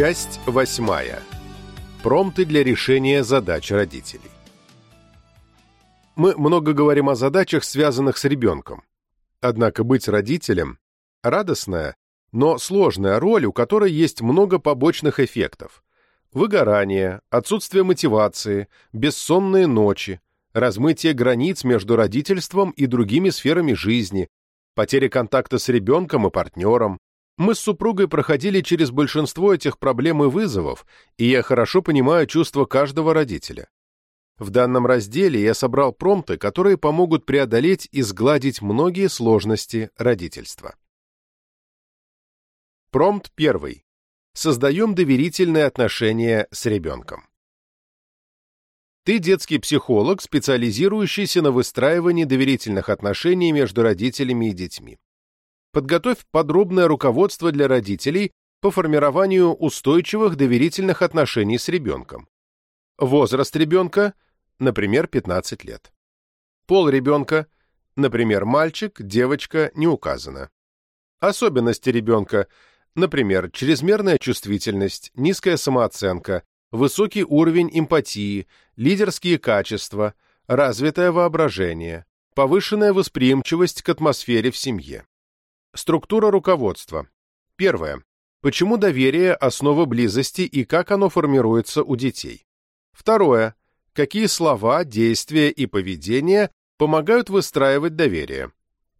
Часть восьмая. Промпты для решения задач родителей. Мы много говорим о задачах, связанных с ребенком. Однако быть родителем – радостная, но сложная роль, у которой есть много побочных эффектов. Выгорание, отсутствие мотивации, бессонные ночи, размытие границ между родительством и другими сферами жизни, потеря контакта с ребенком и партнером. Мы с супругой проходили через большинство этих проблем и вызовов, и я хорошо понимаю чувства каждого родителя. В данном разделе я собрал промпты, которые помогут преодолеть и сгладить многие сложности родительства. Промпт первый. Создаем доверительные отношения с ребенком. Ты детский психолог, специализирующийся на выстраивании доверительных отношений между родителями и детьми. Подготовь подробное руководство для родителей по формированию устойчивых доверительных отношений с ребенком. Возраст ребенка, например, 15 лет. Пол ребенка, например, мальчик, девочка, не указано. Особенности ребенка, например, чрезмерная чувствительность, низкая самооценка, высокий уровень эмпатии, лидерские качества, развитое воображение, повышенная восприимчивость к атмосфере в семье. Структура руководства. Первое. Почему доверие – основа близости и как оно формируется у детей? Второе. Какие слова, действия и поведение помогают выстраивать доверие?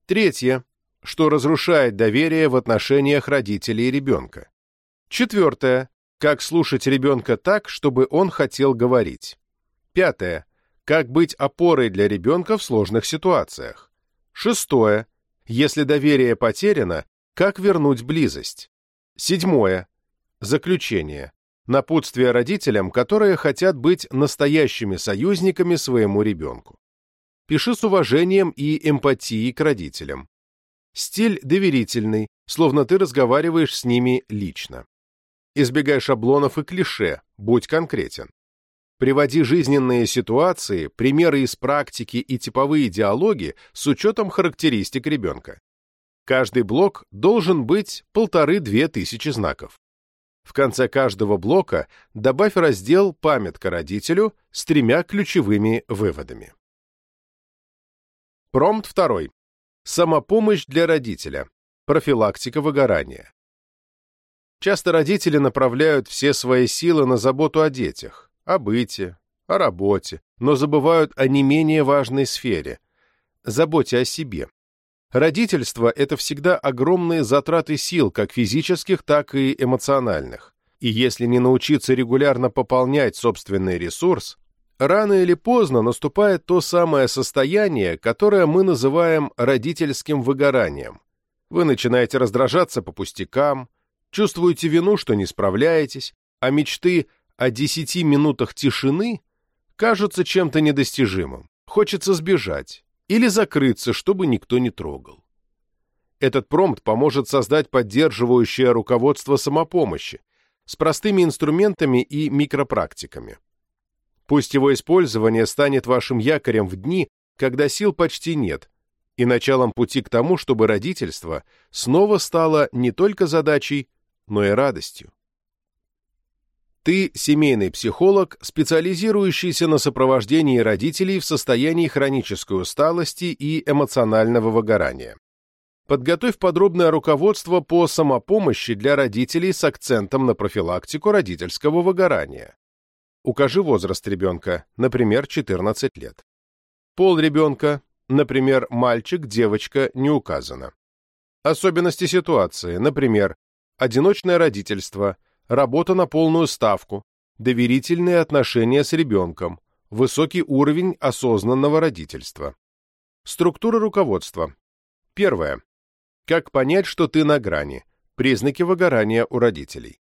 Третье. Что разрушает доверие в отношениях родителей и ребенка? Четвертое. Как слушать ребенка так, чтобы он хотел говорить? Пятое. Как быть опорой для ребенка в сложных ситуациях? Шестое. Если доверие потеряно, как вернуть близость? Седьмое. Заключение. Напутствие родителям, которые хотят быть настоящими союзниками своему ребенку. Пиши с уважением и эмпатией к родителям. Стиль доверительный, словно ты разговариваешь с ними лично. Избегай шаблонов и клише, будь конкретен. Приводи жизненные ситуации, примеры из практики и типовые диалоги с учетом характеристик ребенка. Каждый блок должен быть полторы-две тысячи знаков. В конце каждого блока добавь раздел «Памятка родителю» с тремя ключевыми выводами. Промпт второй. Самопомощь для родителя. Профилактика выгорания. Часто родители направляют все свои силы на заботу о детях, о быте, о работе, но забывают о не менее важной сфере – заботе о себе. Родительство – это всегда огромные затраты сил, как физических, так и эмоциональных. И если не научиться регулярно пополнять собственный ресурс, рано или поздно наступает то самое состояние, которое мы называем родительским выгоранием. Вы начинаете раздражаться по пустякам, чувствуете вину, что не справляетесь, а мечты о десяти минутах тишины кажутся чем-то недостижимым. Хочется сбежать или закрыться, чтобы никто не трогал. Этот промпт поможет создать поддерживающее руководство самопомощи с простыми инструментами и микропрактиками. Пусть его использование станет вашим якорем в дни, когда сил почти нет, и началом пути к тому, чтобы родительство снова стало не только задачей, но и радостью. Ты семейный психолог, специализирующийся на сопровождении родителей в состоянии хронической усталости и эмоционального выгорания. Подготовь подробное руководство по самопомощи для родителей с акцентом на профилактику родительского выгорания. Укажи возраст ребенка, например, 14 лет. Пол ребенка, например, мальчик, девочка, не указано. Особенности ситуации, например, одиночное родительство, работа на полную ставку, доверительные отношения с ребенком, высокий уровень осознанного родительства. Структура руководства. Первое. Как понять, что ты на грани? Признаки выгорания у родителей.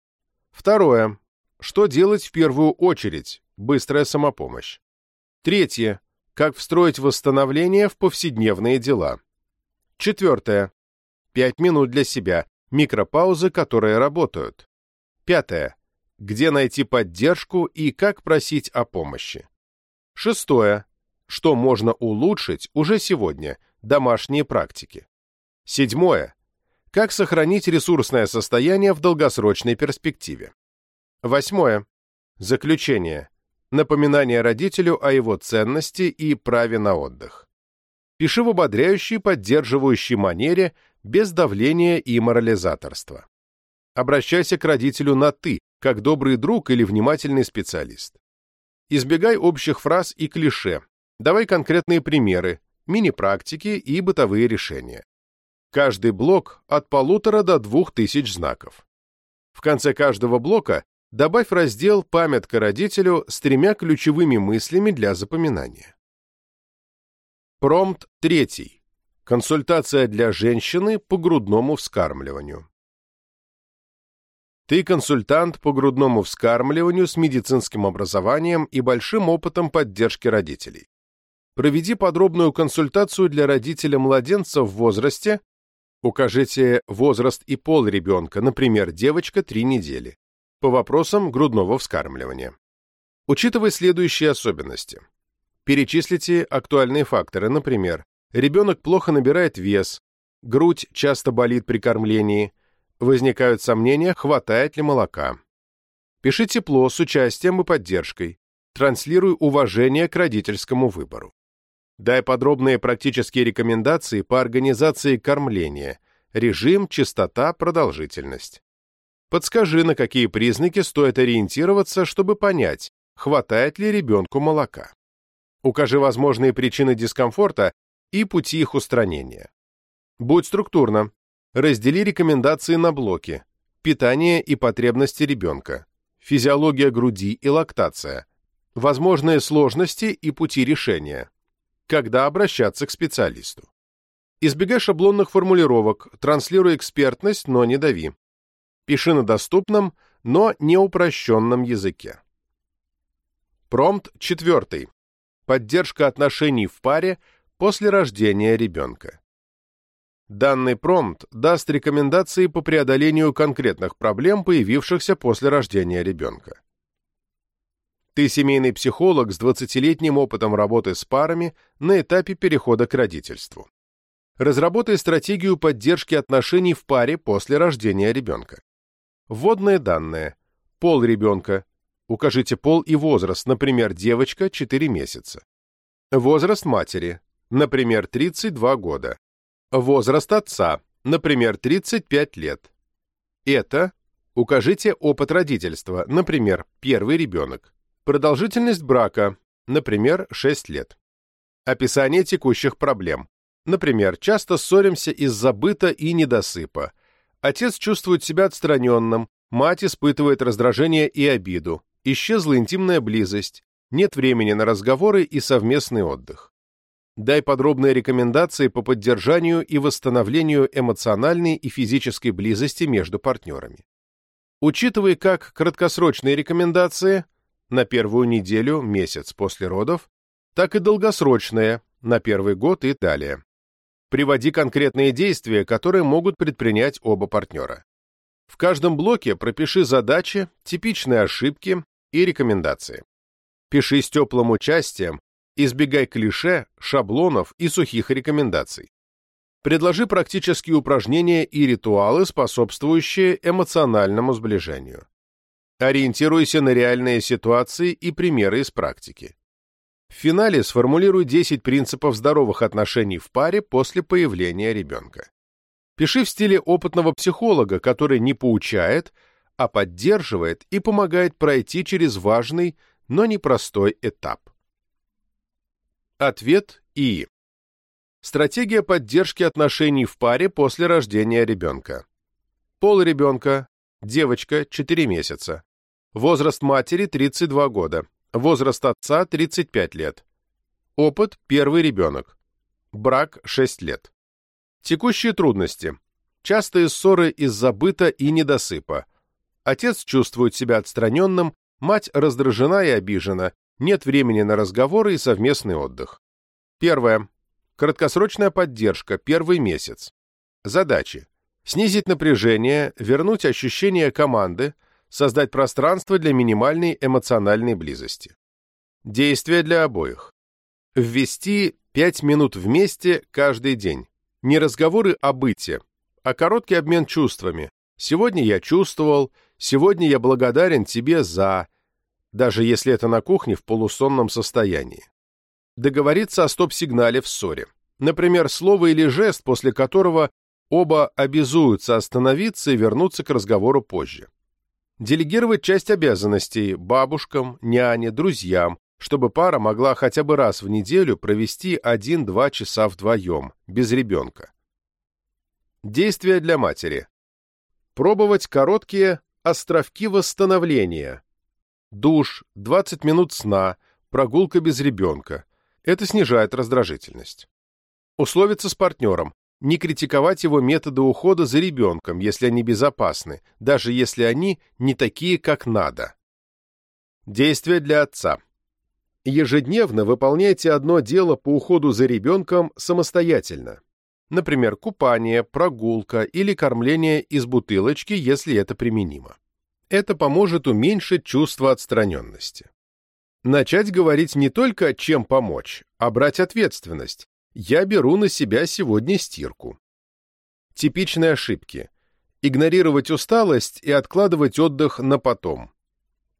Второе. Что делать в первую очередь? Быстрая самопомощь. Третье. Как встроить восстановление в повседневные дела. Четвертое. Пять минут для себя. Микропаузы, которые работают. Пятое. Где найти поддержку и как просить о помощи. Шестое. Что можно улучшить уже сегодня, домашние практики. Седьмое. Как сохранить ресурсное состояние в долгосрочной перспективе. Восьмое. Заключение. Напоминание родителю о его ценности и праве на отдых. Пиши в ободряющей, поддерживающей манере, без давления и морализаторства. Обращайся к родителю на «ты», как добрый друг или внимательный специалист. Избегай общих фраз и клише. Давай конкретные примеры, мини-практики и бытовые решения. Каждый блок от полутора до двух тысяч знаков. В конце каждого блока добавь раздел «Памятка родителю» с тремя ключевыми мыслями для запоминания. Промпт третий. Консультация для женщины по грудному вскармливанию. Ты консультант по грудному вскармливанию с медицинским образованием и большим опытом поддержки родителей. Проведи подробную консультацию для родителя-младенца в возрасте, укажите возраст и пол ребенка, например, девочка 3 недели, по вопросам грудного вскармливания. Учитывая следующие особенности. Перечислите актуальные факторы, например, ребенок плохо набирает вес, грудь часто болит при кормлении, Возникают сомнения, хватает ли молока. Пиши тепло с участием и поддержкой. Транслируй уважение к родительскому выбору. Дай подробные практические рекомендации по организации кормления, режим, частота, продолжительность. Подскажи, на какие признаки стоит ориентироваться, чтобы понять, хватает ли ребенку молока. Укажи возможные причины дискомфорта и пути их устранения. Будь структурно. Раздели рекомендации на блоки. Питание и потребности ребенка. Физиология груди и лактация. Возможные сложности и пути решения. Когда обращаться к специалисту. Избегай шаблонных формулировок, транслируй экспертность, но не дави. Пиши на доступном, но не упрощенном языке. Промпт четвертый. Поддержка отношений в паре после рождения ребенка. Данный промпт даст рекомендации по преодолению конкретных проблем, появившихся после рождения ребенка. Ты семейный психолог с 20-летним опытом работы с парами на этапе перехода к родительству. Разработай стратегию поддержки отношений в паре после рождения ребенка. Вводные данные. Пол ребенка. Укажите пол и возраст, например, девочка 4 месяца. Возраст матери, например, 32 года. Возраст отца, например, 35 лет. Это укажите опыт родительства, например, первый ребенок. Продолжительность брака, например, 6 лет. Описание текущих проблем. Например, часто ссоримся из-за быта и недосыпа. Отец чувствует себя отстраненным, мать испытывает раздражение и обиду, исчезла интимная близость, нет времени на разговоры и совместный отдых. Дай подробные рекомендации по поддержанию и восстановлению эмоциональной и физической близости между партнерами. Учитывая как краткосрочные рекомендации на первую неделю, месяц после родов, так и долгосрочные на первый год и далее. Приводи конкретные действия, которые могут предпринять оба партнера. В каждом блоке пропиши задачи, типичные ошибки и рекомендации. Пиши с теплым участием, Избегай клише, шаблонов и сухих рекомендаций. Предложи практические упражнения и ритуалы, способствующие эмоциональному сближению. Ориентируйся на реальные ситуации и примеры из практики. В финале сформулируй 10 принципов здоровых отношений в паре после появления ребенка. Пиши в стиле опытного психолога, который не поучает, а поддерживает и помогает пройти через важный, но непростой этап. Ответ И. Стратегия поддержки отношений в паре после рождения ребенка. Пол ребенка. Девочка, 4 месяца. Возраст матери, 32 года. Возраст отца, 35 лет. Опыт – первый ребенок. Брак – 6 лет. Текущие трудности. Частые ссоры из-за быта и недосыпа. Отец чувствует себя отстраненным, мать раздражена и обижена, нет времени на разговоры и совместный отдых. Первое. Краткосрочная поддержка, первый месяц. Задачи. Снизить напряжение, вернуть ощущение команды, создать пространство для минимальной эмоциональной близости. Действия для обоих. Ввести 5 минут вместе каждый день. Не разговоры о быте, а короткий обмен чувствами. Сегодня я чувствовал, Сегодня я благодарен тебе за... Даже если это на кухне в полусонном состоянии. Договориться о стоп-сигнале в ссоре. Например, слово или жест, после которого оба обязуются остановиться и вернуться к разговору позже. Делегировать часть обязанностей бабушкам, няне, друзьям, чтобы пара могла хотя бы раз в неделю провести 1-2 часа вдвоем, без ребенка. Действия для матери. Пробовать короткие островки восстановления. Душ, 20 минут сна, прогулка без ребенка. Это снижает раздражительность. Условиться с партнером. Не критиковать его методы ухода за ребенком, если они безопасны, даже если они не такие, как надо. Действия для отца. Ежедневно выполняйте одно дело по уходу за ребенком самостоятельно. Например, купание, прогулка или кормление из бутылочки, если это применимо. Это поможет уменьшить чувство отстраненности. Начать говорить не только «чем помочь», а брать ответственность. «Я беру на себя сегодня стирку». Типичные ошибки. Игнорировать усталость и откладывать отдых на потом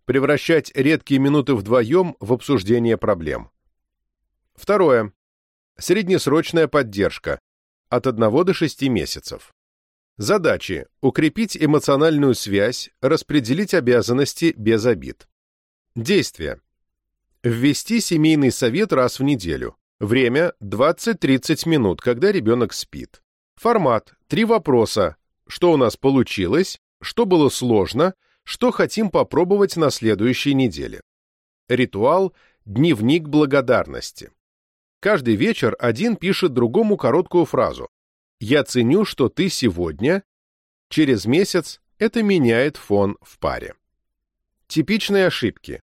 превращать редкие минуты вдвоем в обсуждение проблем. Второе. Среднесрочная поддержка. От 1 до 6 месяцев. Задачи. Укрепить эмоциональную связь, распределить обязанности без обид. Действия. Ввести семейный совет раз в неделю. Время 20-30 минут, когда ребенок спит. Формат. Три вопроса. Что у нас получилось? Что было сложно? что хотим попробовать на следующей неделе. Ритуал «Дневник благодарности». Каждый вечер один пишет другому короткую фразу «Я ценю, что ты сегодня». Через месяц это меняет фон в паре. Типичные ошибки.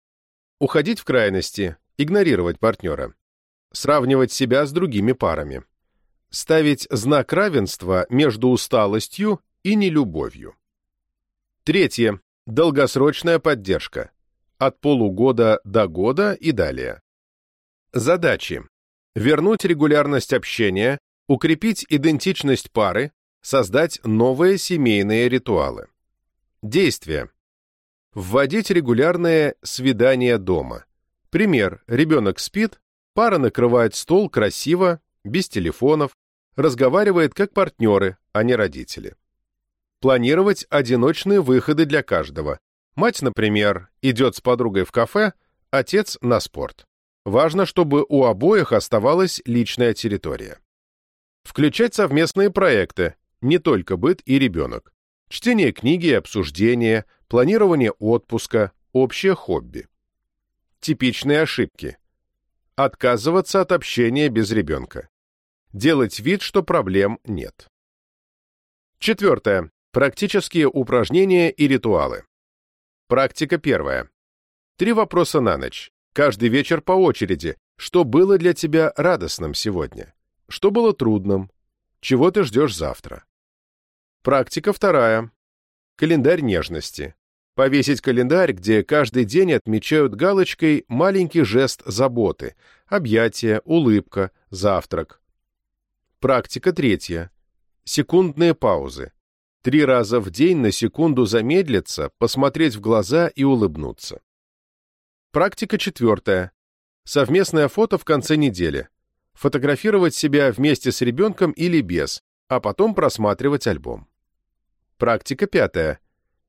Уходить в крайности, игнорировать партнера. Сравнивать себя с другими парами. Ставить знак равенства между усталостью и нелюбовью. Третье. Долгосрочная поддержка. От полугода до года и далее. Задачи. Вернуть регулярность общения, укрепить идентичность пары, создать новые семейные ритуалы. Действия. Вводить регулярные свидания дома. Пример. Ребенок спит, пара накрывает стол красиво, без телефонов, разговаривает как партнеры, а не родители. Планировать одиночные выходы для каждого. Мать, например, идет с подругой в кафе, отец на спорт. Важно, чтобы у обоих оставалась личная территория. Включать совместные проекты, не только быт и ребенок. Чтение книги и обсуждение, планирование отпуска, общее хобби. Типичные ошибки. Отказываться от общения без ребенка. Делать вид, что проблем нет. Четвертое. Практические упражнения и ритуалы. Практика первая. Три вопроса на ночь. Каждый вечер по очереди. Что было для тебя радостным сегодня? Что было трудным? Чего ты ждешь завтра? Практика вторая. Календарь нежности. Повесить календарь, где каждый день отмечают галочкой маленький жест заботы, объятие, улыбка, завтрак. Практика третья. Секундные паузы. Три раза в день на секунду замедлиться, посмотреть в глаза и улыбнуться. Практика четвертая. Совместное фото в конце недели. Фотографировать себя вместе с ребенком или без, а потом просматривать альбом. Практика пятая.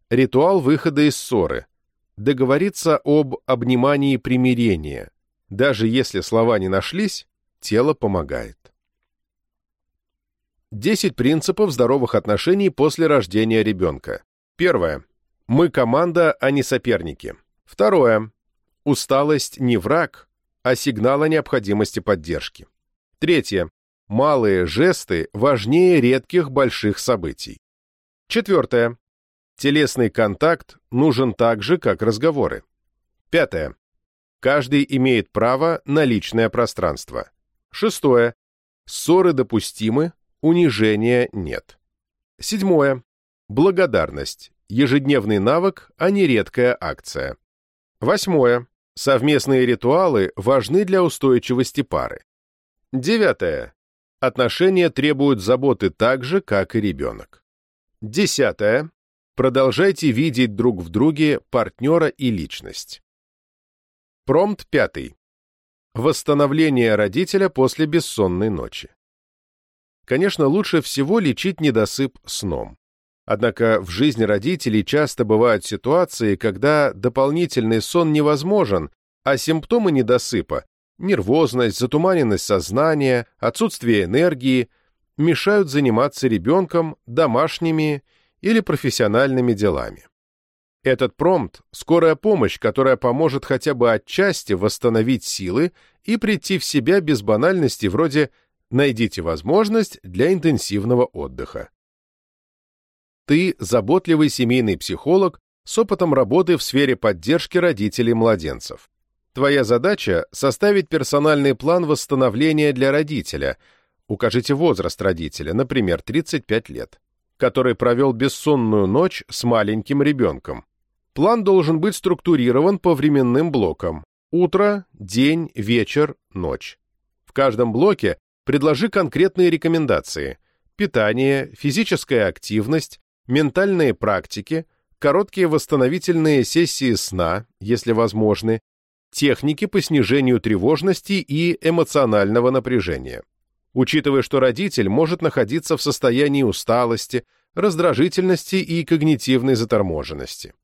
Ритуал выхода из ссоры. Договориться об обнимании примирения. Даже если слова не нашлись, тело помогает. 10 принципов здоровых отношений после рождения ребенка. Первое. Мы команда, а не соперники. Второе. Усталость не враг, а сигнал о необходимости поддержки. Третье. Малые жесты важнее редких больших событий. Четвертое. Телесный контакт нужен так же, как разговоры. Пятое. Каждый имеет право на личное пространство. Шестое. Ссоры допустимы, Унижения нет. Седьмое. Благодарность. Ежедневный навык, а не редкая акция. Восьмое. Совместные ритуалы важны для устойчивости пары. Девятое. Отношения требуют заботы так же, как и ребенок. Десятое. Продолжайте видеть друг в друге партнера и личность. Промпт пятый. Восстановление родителя после бессонной ночи. Конечно, лучше всего лечить недосып сном. Однако в жизни родителей часто бывают ситуации, когда дополнительный сон невозможен, а симптомы недосыпа – нервозность, затуманенность сознания, отсутствие энергии – мешают заниматься ребенком домашними или профессиональными делами. Этот промпт – скорая помощь, которая поможет хотя бы отчасти восстановить силы и прийти в себя без банальности вроде «найдите возможность для интенсивного отдыха». Ты – заботливый семейный психолог с опытом работы в сфере поддержки родителей младенцев. Твоя задача – составить персональный план восстановления для родителя. Укажите возраст родителя, например, 35 лет который провел бессонную ночь с маленьким ребенком. План должен быть структурирован по временным блокам. Утро, день, вечер, ночь. В каждом блоке предложи конкретные рекомендации. Питание, физическая активность, ментальные практики, короткие восстановительные сессии сна, если возможны, техники по снижению тревожности и эмоционального напряжения учитывая, что родитель может находиться в состоянии усталости, раздражительности и когнитивной заторможенности.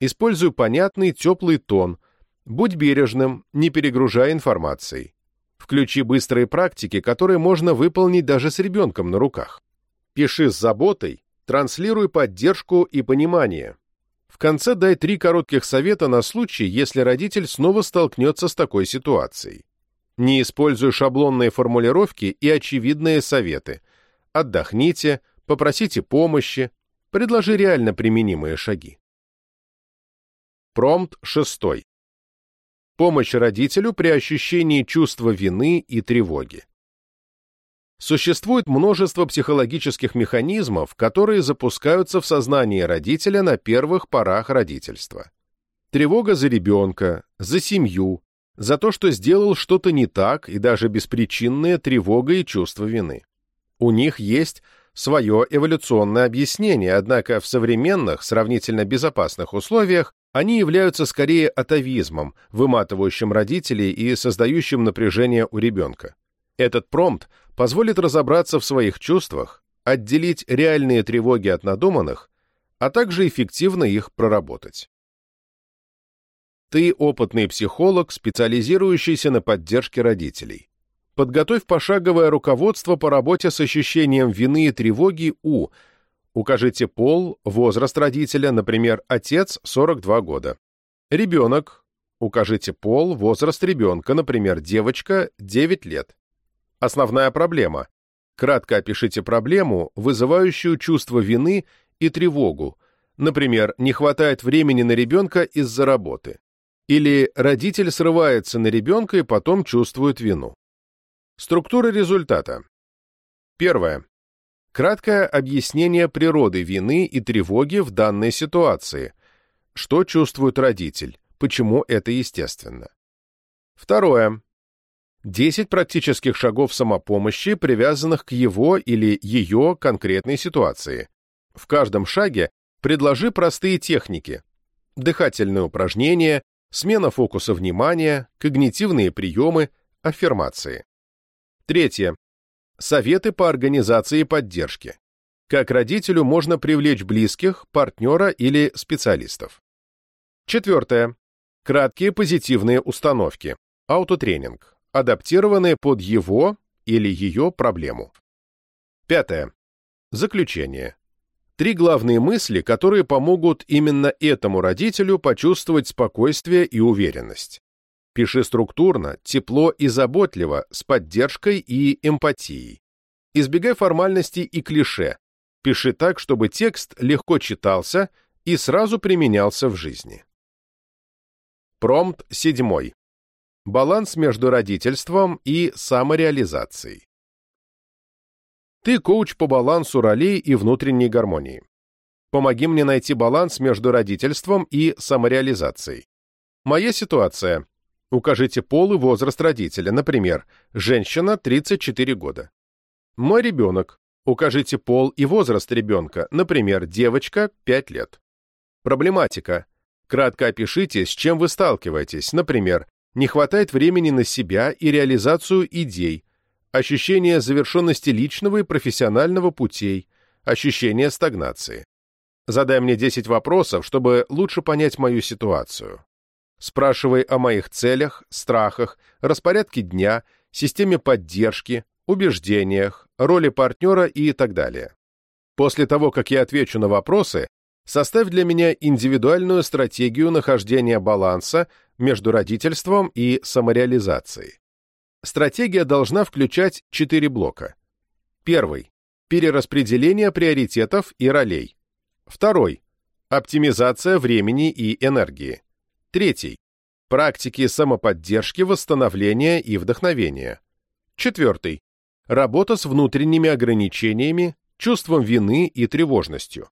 Используй понятный теплый тон, будь бережным, не перегружая информацией. Включи быстрые практики, которые можно выполнить даже с ребенком на руках. Пиши с заботой, транслируй поддержку и понимание. В конце дай три коротких совета на случай, если родитель снова столкнется с такой ситуацией. Не используй шаблонные формулировки и очевидные советы. Отдохните, попросите помощи, предложи реально применимые шаги. Промпт 6. Помощь родителю при ощущении чувства вины и тревоги. Существует множество психологических механизмов, которые запускаются в сознании родителя на первых порах родительства. Тревога за ребенка, за семью, за то, что сделал что-то не так и даже беспричинная тревога и чувство вины. У них есть свое эволюционное объяснение, однако в современных, сравнительно безопасных условиях они являются скорее атовизмом, выматывающим родителей и создающим напряжение у ребенка. Этот промпт позволит разобраться в своих чувствах, отделить реальные тревоги от надуманных, а также эффективно их проработать. Ты опытный психолог, специализирующийся на поддержке родителей. Подготовь пошаговое руководство по работе с ощущением вины и тревоги у. Укажите пол, возраст родителя, например, отец 42 года. Ребенок. Укажите пол, возраст ребенка, например, девочка 9 лет. Основная проблема. Кратко опишите проблему, вызывающую чувство вины и тревогу. Например, не хватает времени на ребенка из-за работы. Или родитель срывается на ребенка и потом чувствует вину. Структура результата. Первое. Краткое объяснение природы вины и тревоги в данной ситуации. Что чувствует родитель? Почему это естественно? Второе. 10 практических шагов самопомощи, привязанных к его или ее конкретной ситуации. В каждом шаге предложи простые техники. Дыхательные упражнения, смена фокуса внимания, когнитивные приемы, аффирмации. Третье. Советы по организации поддержки. Как родителю можно привлечь близких, партнера или специалистов. Четвертое. Краткие позитивные установки. Аутотренинг. Адаптированные под его или ее проблему. Пятое. Заключение. Три главные мысли, которые помогут именно этому родителю почувствовать спокойствие и уверенность. Пиши структурно, тепло и заботливо, с поддержкой и эмпатией. Избегай формальностей и клише. Пиши так, чтобы текст легко читался и сразу применялся в жизни. Промпт седьмой. Баланс между родительством и самореализацией. Ты коуч по балансу ролей и внутренней гармонии. Помоги мне найти баланс между родительством и самореализацией. Моя ситуация. Укажите пол и возраст родителя, например, женщина 34 года. Мой ребенок. Укажите пол и возраст ребенка, например, девочка 5 лет. Проблематика. Кратко опишите, с чем вы сталкиваетесь, например, не хватает времени на себя и реализацию идей, ощущение завершенности личного и профессионального путей, ощущение стагнации. Задай мне 10 вопросов, чтобы лучше понять мою ситуацию. Спрашивай о моих целях, страхах, распорядке дня, системе поддержки, убеждениях, роли партнера и так далее. После того, как я отвечу на вопросы, составь для меня индивидуальную стратегию нахождения баланса между родительством и самореализацией. Стратегия должна включать четыре блока. Первый – перераспределение приоритетов и ролей. Второй – оптимизация времени и энергии. Третий – практики самоподдержки, восстановления и вдохновения. Четвертый – работа с внутренними ограничениями, чувством вины и тревожностью.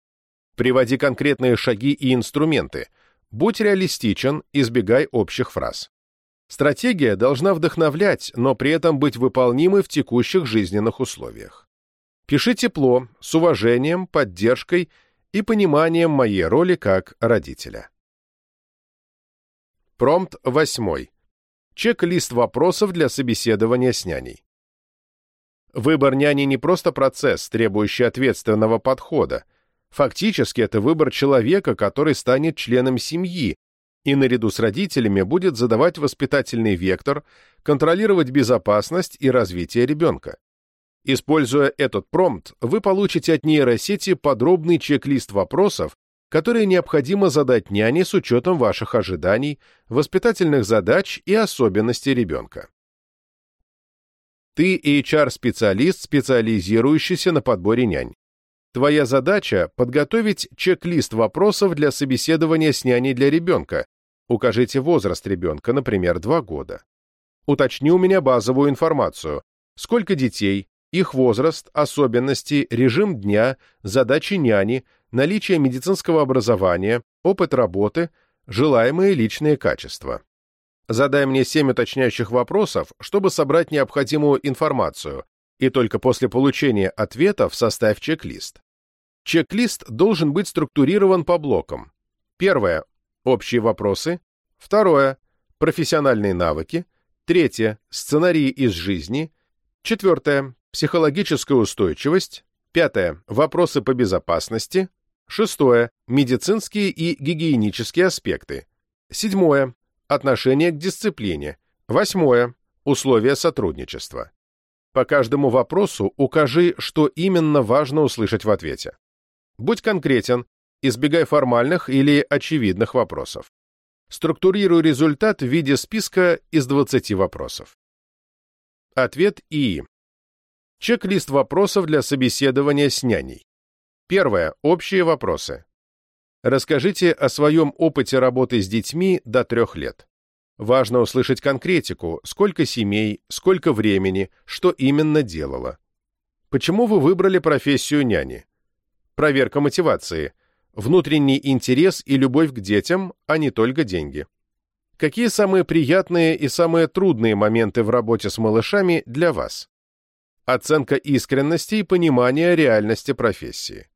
Приводи конкретные шаги и инструменты. Будь реалистичен, избегай общих фраз. Стратегия должна вдохновлять, но при этом быть выполнимой в текущих жизненных условиях. Пиши тепло, с уважением, поддержкой и пониманием моей роли как родителя. Промпт 8. Чек-лист вопросов для собеседования с няней. Выбор няни не просто процесс, требующий ответственного подхода. Фактически это выбор человека, который станет членом семьи и наряду с родителями будет задавать воспитательный вектор, контролировать безопасность и развитие ребенка. Используя этот промпт, вы получите от нейросети подробный чек-лист вопросов, которые необходимо задать няне с учетом ваших ожиданий, воспитательных задач и особенностей ребенка. Ты HR-специалист, специализирующийся на подборе нянь. Твоя задача – подготовить чек-лист вопросов для собеседования с няней для ребенка. Укажите возраст ребенка, например, 2 года. Уточни у меня базовую информацию. Сколько детей, их возраст, особенности, режим дня, задачи няни, наличие медицинского образования, опыт работы, желаемые личные качества. Задай мне 7 уточняющих вопросов, чтобы собрать необходимую информацию, и только после получения ответов составь чек-лист. Чек-лист должен быть структурирован по блокам. Первое – общие вопросы. Второе – профессиональные навыки. Третье – сценарии из жизни. Четвертое психологическая устойчивость, пятое – вопросы по безопасности, шестое – медицинские и гигиенические аспекты, седьмое – отношение к дисциплине, восьмое – условия сотрудничества. По каждому вопросу укажи, что именно важно услышать в ответе. Будь конкретен, избегай формальных или очевидных вопросов. Структурируй результат в виде списка из 20 вопросов. Ответ И. Чек-лист вопросов для собеседования с няней. Первое. Общие вопросы. Расскажите о своем опыте работы с детьми до трех лет. Важно услышать конкретику, сколько семей, сколько времени, что именно делала. Почему вы выбрали профессию няни? Проверка мотивации. Внутренний интерес и любовь к детям, а не только деньги. Какие самые приятные и самые трудные моменты в работе с малышами для вас? Оценка искренности и понимания реальности профессии.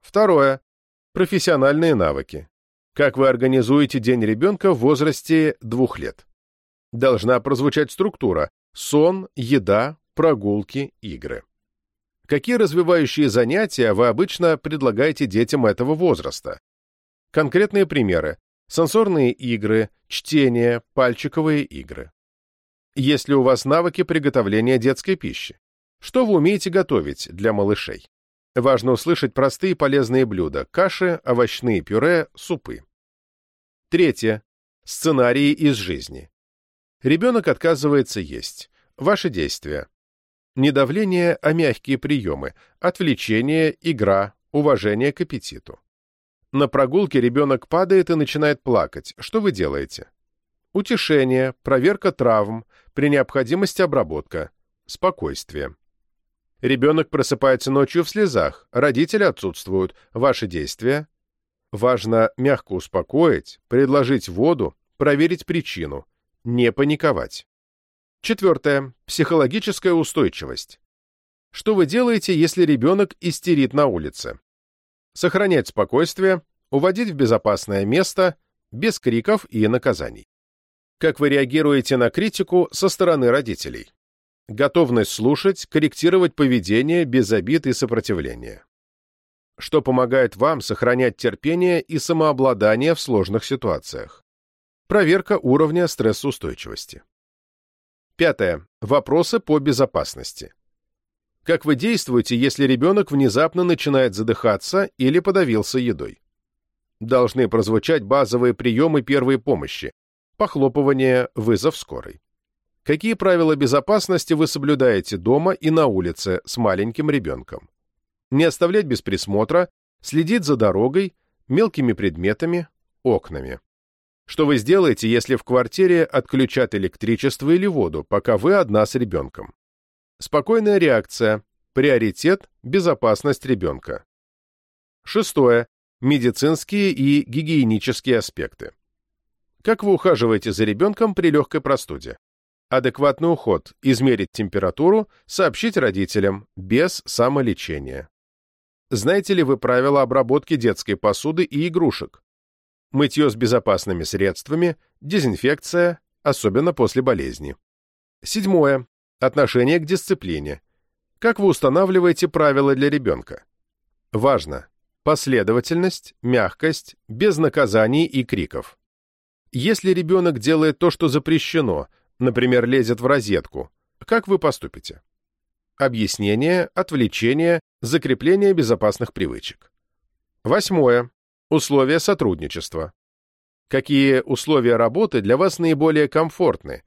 Второе. Профессиональные навыки. Как вы организуете день ребенка в возрасте двух лет? Должна прозвучать структура сон, еда, прогулки, игры. Какие развивающие занятия вы обычно предлагаете детям этого возраста? Конкретные примеры. Сенсорные игры, чтение, пальчиковые игры. Есть ли у вас навыки приготовления детской пищи? Что вы умеете готовить для малышей? Важно услышать простые полезные блюда – каши, овощные пюре, супы. Третье. Сценарии из жизни. Ребенок отказывается есть. Ваши действия. Не давление, а мягкие приемы, отвлечение, игра, уважение к аппетиту. На прогулке ребенок падает и начинает плакать. Что вы делаете? Утешение, проверка травм, при необходимости обработка, спокойствие. Ребенок просыпается ночью в слезах, родители отсутствуют, ваши действия. Важно мягко успокоить, предложить воду, проверить причину, не паниковать. Четвертое. Психологическая устойчивость. Что вы делаете, если ребенок истерит на улице? Сохранять спокойствие, уводить в безопасное место, без криков и наказаний. Как вы реагируете на критику со стороны родителей? Готовность слушать, корректировать поведение без обид и сопротивления. Что помогает вам сохранять терпение и самообладание в сложных ситуациях. Проверка уровня стрессоустойчивости. Пятое. Вопросы по безопасности. Как вы действуете, если ребенок внезапно начинает задыхаться или подавился едой? Должны прозвучать базовые приемы первой помощи. Похлопывание, вызов скорой. Какие правила безопасности вы соблюдаете дома и на улице с маленьким ребенком? Не оставлять без присмотра, следить за дорогой, мелкими предметами, окнами. Что вы сделаете, если в квартире отключат электричество или воду, пока вы одна с ребенком? Спокойная реакция, приоритет, безопасность ребенка. Шестое. Медицинские и гигиенические аспекты. Как вы ухаживаете за ребенком при легкой простуде? Адекватный уход, измерить температуру, сообщить родителям, без самолечения. Знаете ли вы правила обработки детской посуды и игрушек? Мытье с безопасными средствами, дезинфекция, особенно после болезни. Седьмое. Отношение к дисциплине. Как вы устанавливаете правила для ребенка? Важно. Последовательность, мягкость, без наказаний и криков. Если ребенок делает то, что запрещено, например, лезет в розетку, как вы поступите? Объяснение, отвлечение, закрепление безопасных привычек. Восьмое. Условия сотрудничества. Какие условия работы для вас наиболее комфортны?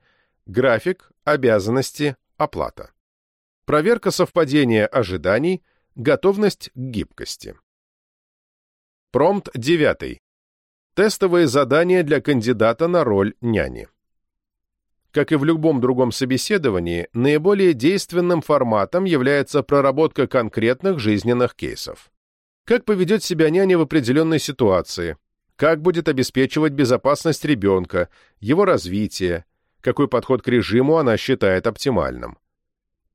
График, обязанности, оплата. Проверка совпадения ожиданий, готовность к гибкости. Промпт 9. Тестовые задания для кандидата на роль няни. Как и в любом другом собеседовании, наиболее действенным форматом является проработка конкретных жизненных кейсов. Как поведет себя няня в определенной ситуации, как будет обеспечивать безопасность ребенка, его развитие, какой подход к режиму она считает оптимальным.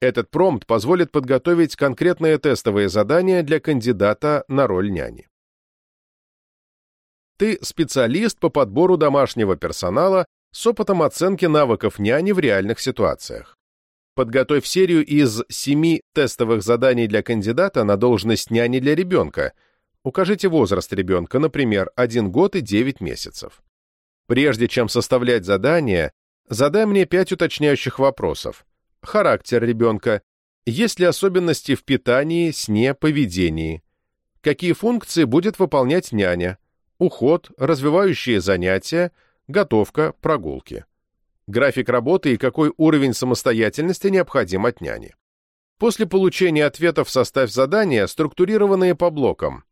Этот промпт позволит подготовить конкретные тестовые задания для кандидата на роль няни. Ты специалист по подбору домашнего персонала с опытом оценки навыков няни в реальных ситуациях. Подготовь серию из семи тестовых заданий для кандидата на должность няни для ребенка. Укажите возраст ребенка, например, 1 год и 9 месяцев. Прежде чем составлять задание, задай мне 5 уточняющих вопросов. Характер ребенка. Есть ли особенности в питании, сне, поведении? Какие функции будет выполнять няня? Уход, развивающие занятия, готовка, прогулки. График работы и какой уровень самостоятельности необходим от няни. После получения ответов составь задания, структурированные по блокам.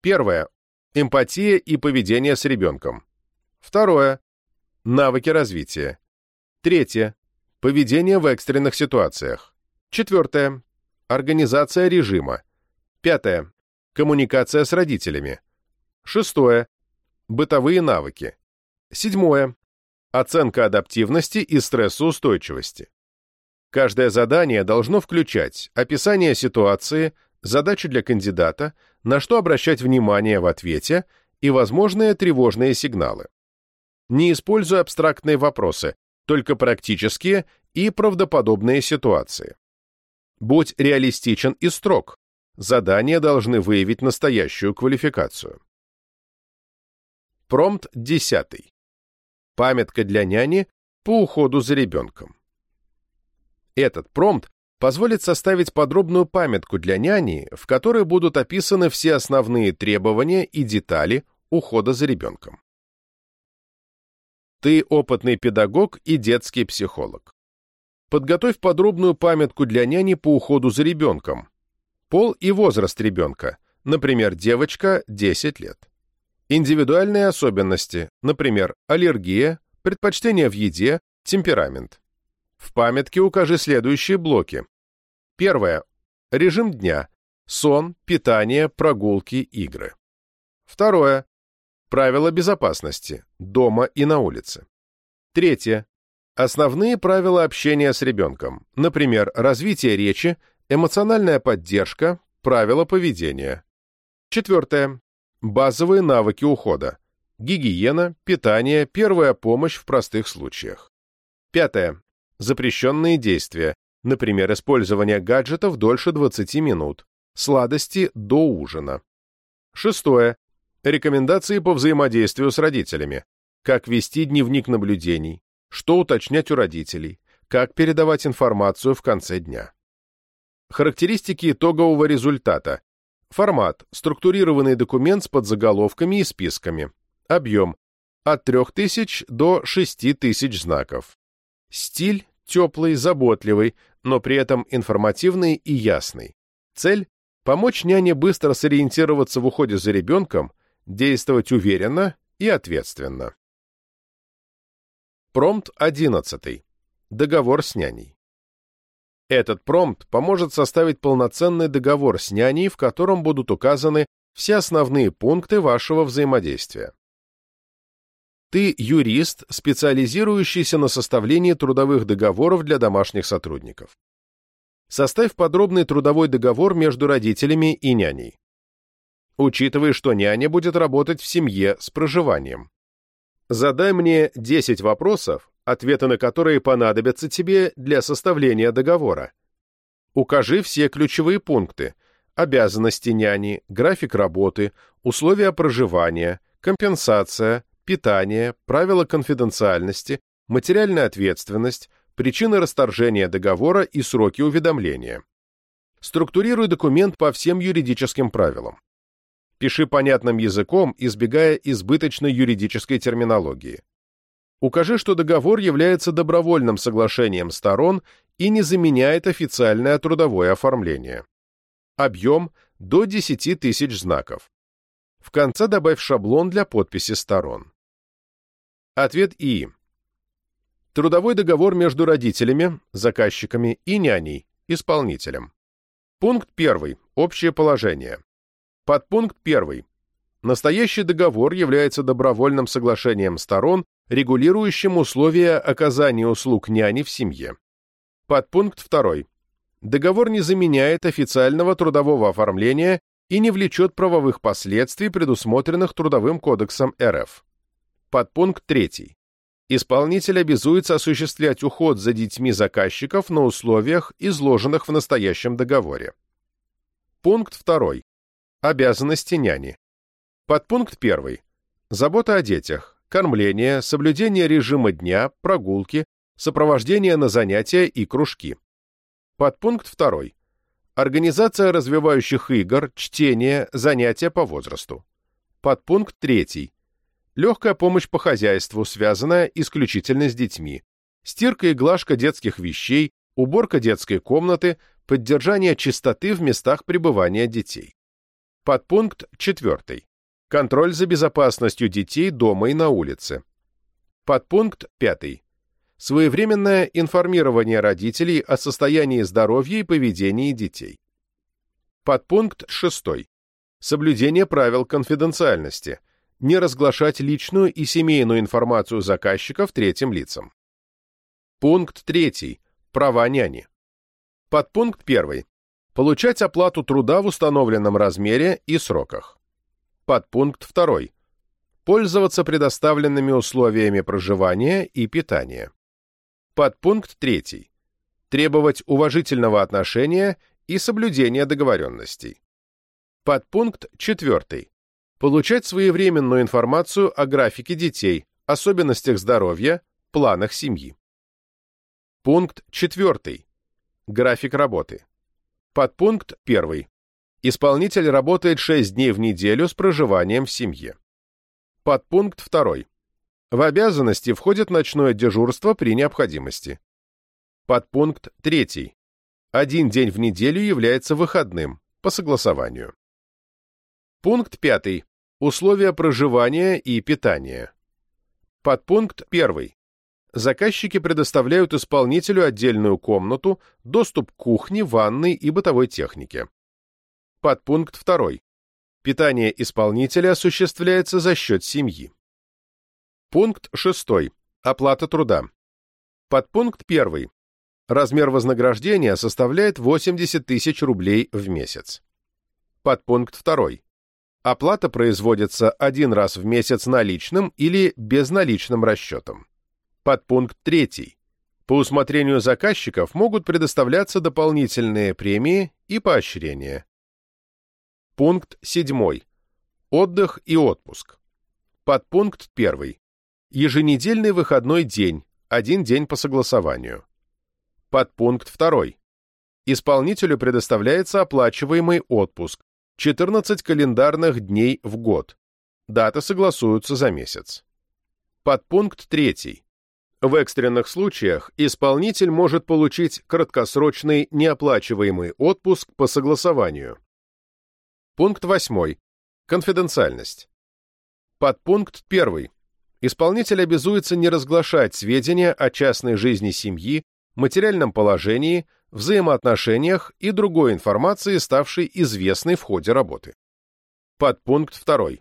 Первое. Эмпатия и поведение с ребенком. Второе. Навыки развития. Третье. Поведение в экстренных ситуациях. Четвертое. Организация режима. Пятое. Коммуникация с родителями. Шестое. Бытовые навыки. Седьмое. Оценка адаптивности и стрессоустойчивости. Каждое задание должно включать описание ситуации, задачи для кандидата, на что обращать внимание в ответе и возможные тревожные сигналы. Не используй абстрактные вопросы, только практические и правдоподобные ситуации. Будь реалистичен и строг. Задания должны выявить настоящую квалификацию. Промпт 10. Памятка для няни по уходу за ребенком. Этот промпт позволит составить подробную памятку для няни, в которой будут описаны все основные требования и детали ухода за ребенком. Ты опытный педагог и детский психолог. Подготовь подробную памятку для няни по уходу за ребенком. Пол и возраст ребенка, например, девочка 10 лет. Индивидуальные особенности, например, аллергия, предпочтение в еде, темперамент. В памятке укажи следующие блоки. Первое. Режим дня. Сон, питание, прогулки, игры. Второе. Правила безопасности. Дома и на улице. Третье. Основные правила общения с ребенком, например, развитие речи, эмоциональная поддержка, правила поведения. Четвертое. Базовые навыки ухода. Гигиена, питание, первая помощь в простых случаях. Пятое. Запрещенные действия, например, использование гаджетов дольше 20 минут, сладости до ужина. Шестое. Рекомендации по взаимодействию с родителями. Как вести дневник наблюдений, что уточнять у родителей, как передавать информацию в конце дня. Характеристики итогового результата. Формат – структурированный документ с подзаголовками и списками. Объем – от 3000 до 6000 знаков. Стиль – теплый, заботливый, но при этом информативный и ясный. Цель – помочь няне быстро сориентироваться в уходе за ребенком, действовать уверенно и ответственно. Промпт 11. Договор с няней. Этот промпт поможет составить полноценный договор с няней, в котором будут указаны все основные пункты вашего взаимодействия. Ты юрист, специализирующийся на составлении трудовых договоров для домашних сотрудников. Составь подробный трудовой договор между родителями и няней. Учитывая, что няня будет работать в семье с проживанием. Задай мне 10 вопросов, ответы на которые понадобятся тебе для составления договора. Укажи все ключевые пункты – обязанности няни, график работы, условия проживания, компенсация, питание, правила конфиденциальности, материальная ответственность, причины расторжения договора и сроки уведомления. Структурируй документ по всем юридическим правилам. Пиши понятным языком, избегая избыточной юридической терминологии. Укажи, что договор является добровольным соглашением сторон и не заменяет официальное трудовое оформление. Объем – до 10 тысяч знаков. В конце добавь шаблон для подписи сторон. Ответ И. Трудовой договор между родителями, заказчиками и няней, исполнителем. Пункт 1. Общее положение. Подпункт 1. Настоящий договор является добровольным соглашением сторон, регулирующим условия оказания услуг няни в семье. Подпункт 2. Договор не заменяет официального трудового оформления и не влечет правовых последствий, предусмотренных Трудовым кодексом РФ. Подпункт 3. Исполнитель обязуется осуществлять уход за детьми заказчиков на условиях, изложенных в настоящем договоре. Пункт 2. Обязанности няни. Подпункт 1. Забота о детях, кормление, соблюдение режима дня, прогулки, сопровождение на занятия и кружки. Подпункт 2. Организация развивающих игр, чтение, занятия по возрасту. Подпункт 3 легкая помощь по хозяйству, связанная исключительно с детьми, стирка и глажка детских вещей, уборка детской комнаты, поддержание чистоты в местах пребывания детей. Подпункт 4. Контроль за безопасностью детей дома и на улице. Подпункт 5. Своевременное информирование родителей о состоянии здоровья и поведении детей. Подпункт 6. Соблюдение правил конфиденциальности – не разглашать личную и семейную информацию заказчиков третьим лицам. Пункт 3. Права няни. Подпункт 1. Получать оплату труда в установленном размере и сроках. Подпункт 2. Пользоваться предоставленными условиями проживания и питания. Подпункт 3. Требовать уважительного отношения и соблюдения договоренностей. Подпункт 4 Получать своевременную информацию о графике детей, особенностях здоровья, планах семьи. Пункт 4. График работы. Подпункт 1. Исполнитель работает 6 дней в неделю с проживанием в семье. Подпункт 2. В обязанности входит ночное дежурство при необходимости. Подпункт 3. Один день в неделю является выходным, по согласованию. Пункт 5. Условия проживания и питания. Подпункт 1. Заказчики предоставляют исполнителю отдельную комнату, доступ к кухне, ванной и бытовой технике. Подпункт 2. Питание исполнителя осуществляется за счет семьи. Пункт 6. Оплата труда. Подпункт 1. Размер вознаграждения составляет 80 тысяч рублей в месяц. Подпункт 2. Оплата производится один раз в месяц наличным или безналичным расчетом. Подпункт 3. По усмотрению заказчиков могут предоставляться дополнительные премии и поощрения. Пункт 7. Отдых и отпуск. Подпункт 1. Еженедельный выходной день, один день по согласованию. Подпункт 2. Исполнителю предоставляется оплачиваемый отпуск, 14 календарных дней в год. Даты согласуются за месяц. Подпункт 3. В экстренных случаях исполнитель может получить краткосрочный неоплачиваемый отпуск по согласованию. Пункт 8. Конфиденциальность. Подпункт 1. Исполнитель обязуется не разглашать сведения о частной жизни семьи, материальном положении, взаимоотношениях и другой информации, ставшей известной в ходе работы. Подпункт 2.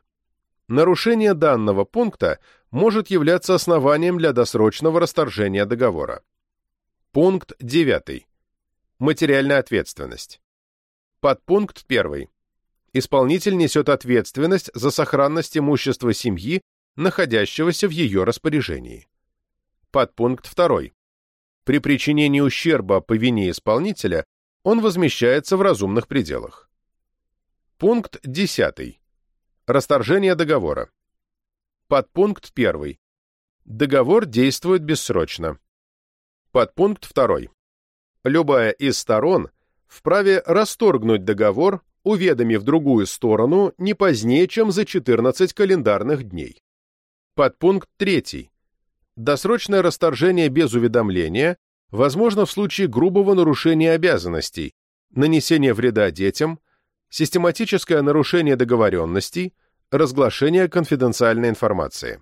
Нарушение данного пункта может являться основанием для досрочного расторжения договора. Пункт 9. Материальная ответственность. Подпункт 1. Исполнитель несет ответственность за сохранность имущества семьи, находящегося в ее распоряжении. Подпункт 2. При причинении ущерба по вине исполнителя он возмещается в разумных пределах. Пункт 10. Расторжение договора. Подпункт 1. Договор действует бессрочно. Подпункт 2. Любая из сторон вправе расторгнуть договор, уведомив другую сторону не позднее, чем за 14 календарных дней. Подпункт 3. Досрочное расторжение без уведомления возможно в случае грубого нарушения обязанностей, нанесения вреда детям, систематическое нарушение договоренностей, разглашение конфиденциальной информации.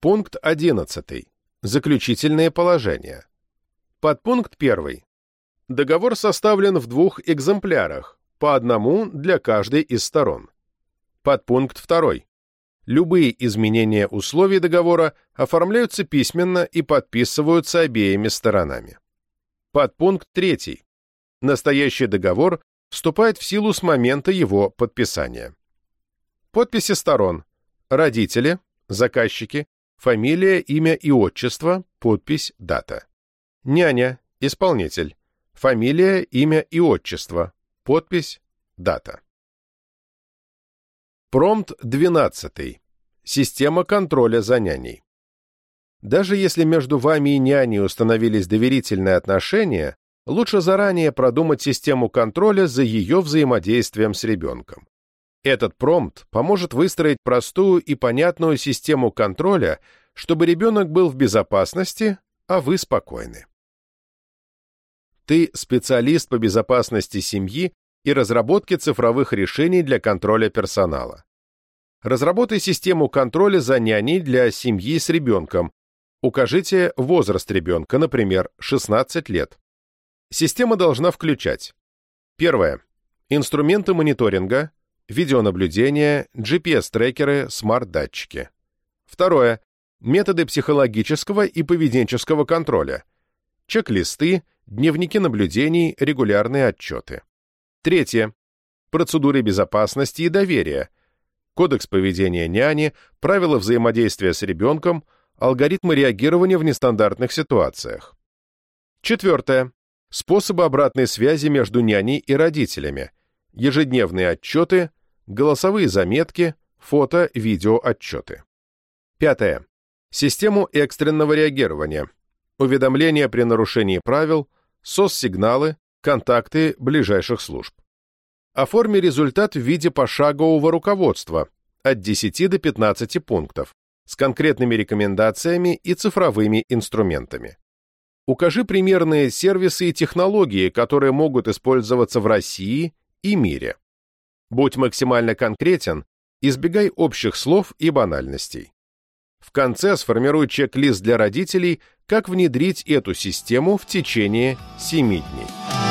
Пункт 11. Заключительные положения. Подпункт 1. Договор составлен в двух экземплярах, по одному для каждой из сторон. Подпункт 2. Любые изменения условий договора оформляются письменно и подписываются обеими сторонами. Подпункт 3. Настоящий договор вступает в силу с момента его подписания. Подписи сторон. Родители, заказчики, фамилия, имя и отчество, подпись, дата. Няня, исполнитель. Фамилия, имя и отчество, подпись, дата. Промпт 12. Система контроля за няней. Даже если между вами и няней установились доверительные отношения, лучше заранее продумать систему контроля за ее взаимодействием с ребенком. Этот промпт поможет выстроить простую и понятную систему контроля, чтобы ребенок был в безопасности, а вы спокойны. Ты специалист по безопасности семьи и разработке цифровых решений для контроля персонала. Разработай систему контроля за няней для семьи с ребенком. Укажите возраст ребенка, например, 16 лет. Система должна включать. Первое. Инструменты мониторинга, видеонаблюдение, GPS-трекеры, смарт-датчики. Второе. Методы психологического и поведенческого контроля. Чек-листы, дневники наблюдений, регулярные отчеты. Третье. Процедуры безопасности и доверия. Кодекс поведения няни, правила взаимодействия с ребенком, алгоритмы реагирования в нестандартных ситуациях. Четвертое. Способы обратной связи между няней и родителями. Ежедневные отчеты, голосовые заметки, фото, видео отчеты. Пятое. Систему экстренного реагирования. Уведомления при нарушении правил, СОС-сигналы, контакты ближайших служб. Оформи результат в виде пошагового руководства от 10 до 15 пунктов с конкретными рекомендациями и цифровыми инструментами. Укажи примерные сервисы и технологии, которые могут использоваться в России и мире. Будь максимально конкретен, избегай общих слов и банальностей. В конце сформируй чек-лист для родителей, как внедрить эту систему в течение 7 дней.